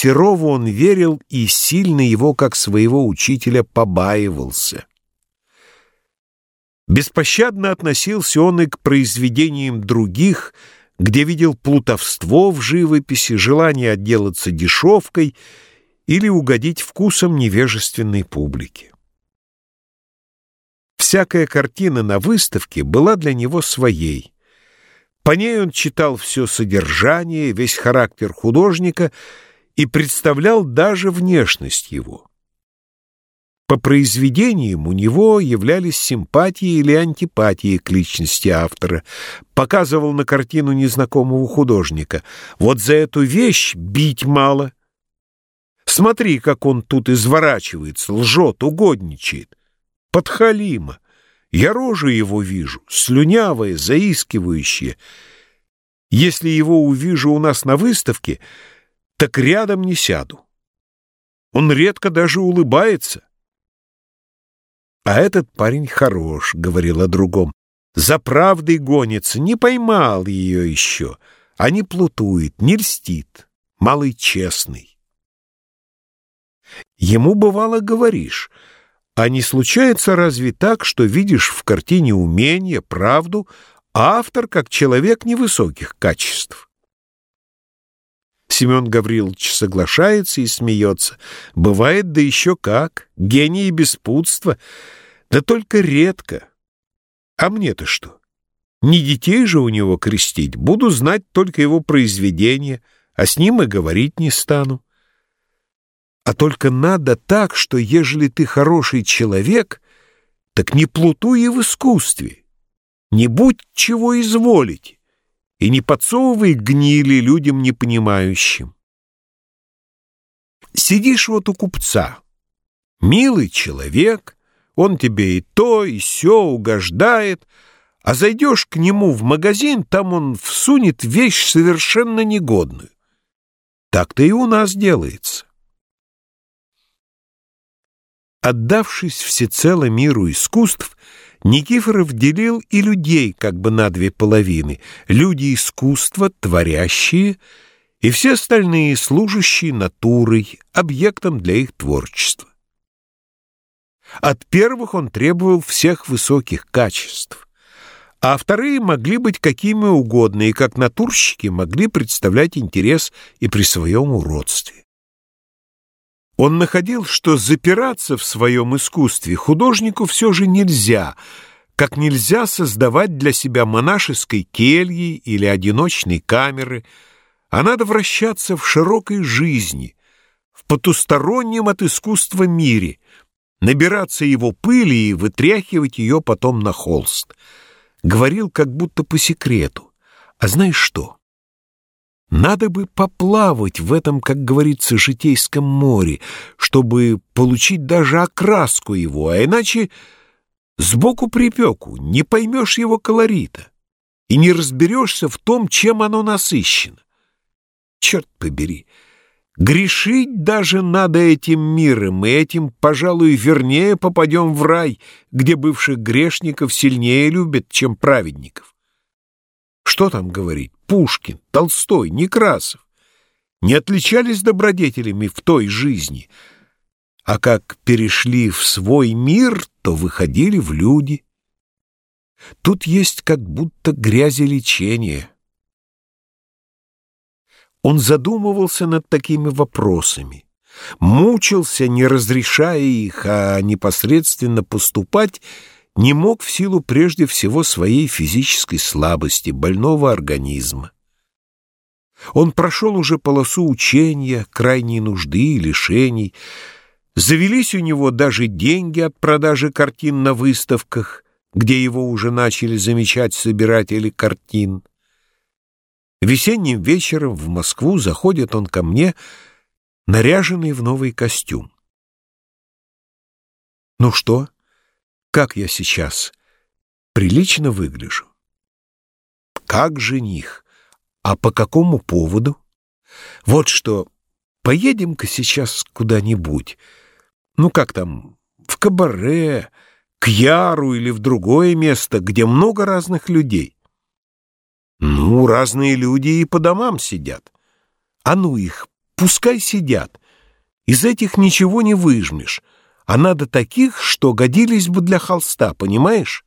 Серову он верил и сильно его, как своего учителя, побаивался. Беспощадно относился он и к произведениям других, где видел плутовство в живописи, желание отделаться дешевкой или угодить вкусом невежественной публики. Всякая картина на выставке была для него своей. По ней он читал все содержание, весь характер художника и представлял даже внешность его. По произведениям у него являлись симпатии или антипатии к личности автора. Показывал на картину незнакомого художника. Вот за эту вещь бить мало. Смотри, как он тут изворачивается, лжет, угодничает. Подхалима. Я рожу его вижу, слюнявое, заискивающее. Если его увижу у нас на выставке, так рядом не сяду. Он редко даже улыбается. «А этот парень хорош», — говорил о другом. «За правдой гонится, не поймал ее еще, а не плутует, не льстит, малый честный». Ему, бывало, говоришь, а не случается разве так, что видишь в картине умение, правду, а автор как человек невысоких качеств? Семен Гаврилович соглашается и смеется. Бывает, да еще как, гений и беспутство — да только редко. А мне-то что? Не детей же у него крестить, буду знать только его произведения, а с ним и говорить не стану. А только надо так, что ежели ты хороший человек, так не плутуй и в искусстве, не будь чего изволить и не подсовывай гнили людям непонимающим. Сидишь вот у купца, милый человек, он тебе и то, и сё угождает, а зайдешь к нему в магазин, там он всунет вещь совершенно негодную. Так-то и у нас делается. Отдавшись всецело миру искусств, Никифоров делил и людей как бы на две половины — люди искусства, творящие, и все остальные, служащие натурой, объектом для их творчества. От первых он требовал всех высоких качеств, а вторые могли быть какими угодно и как натурщики могли представлять интерес и при своем уродстве. Он находил, что запираться в своем искусстве художнику все же нельзя, как нельзя создавать для себя монашеской кельи или одиночной камеры, а надо вращаться в широкой жизни, в потустороннем от искусства мире, набираться его пыли и вытряхивать ее потом на холст. Говорил как будто по секрету. А знаешь что? Надо бы поплавать в этом, как говорится, житейском море, чтобы получить даже окраску его, а иначе сбоку припеку, не поймешь его колорита и не разберешься в том, чем оно насыщено. Черт побери! Грешить даже надо этим миром, и этим, пожалуй, вернее попадем в рай, где бывших грешников сильнее любят, чем праведников. Что там говорить? Пушкин, Толстой, Некрасов не отличались добродетелями в той жизни, а как перешли в свой мир, то выходили в люди. Тут есть как будто грязи лечения. Он задумывался над такими вопросами, мучился, не разрешая их, а непосредственно поступать не мог в силу прежде всего своей физической слабости, больного организма. Он прошел уже полосу учения, крайней нужды и лишений. Завелись у него даже деньги от продажи картин на выставках, где его уже начали замечать собиратели картин. Весенним вечером в Москву заходит он ко мне, наряженный в новый костюм. «Ну что? Как я сейчас? Прилично выгляжу?» «Как жених? А по какому поводу?» «Вот что, поедем-ка сейчас куда-нибудь. Ну как там, в кабаре, к Яру или в другое место, где много разных людей». Ну, разные люди и по домам сидят. А ну их пускай сидят. Из этих ничего не выжмешь, а надо таких, что годились бы для холста, понимаешь?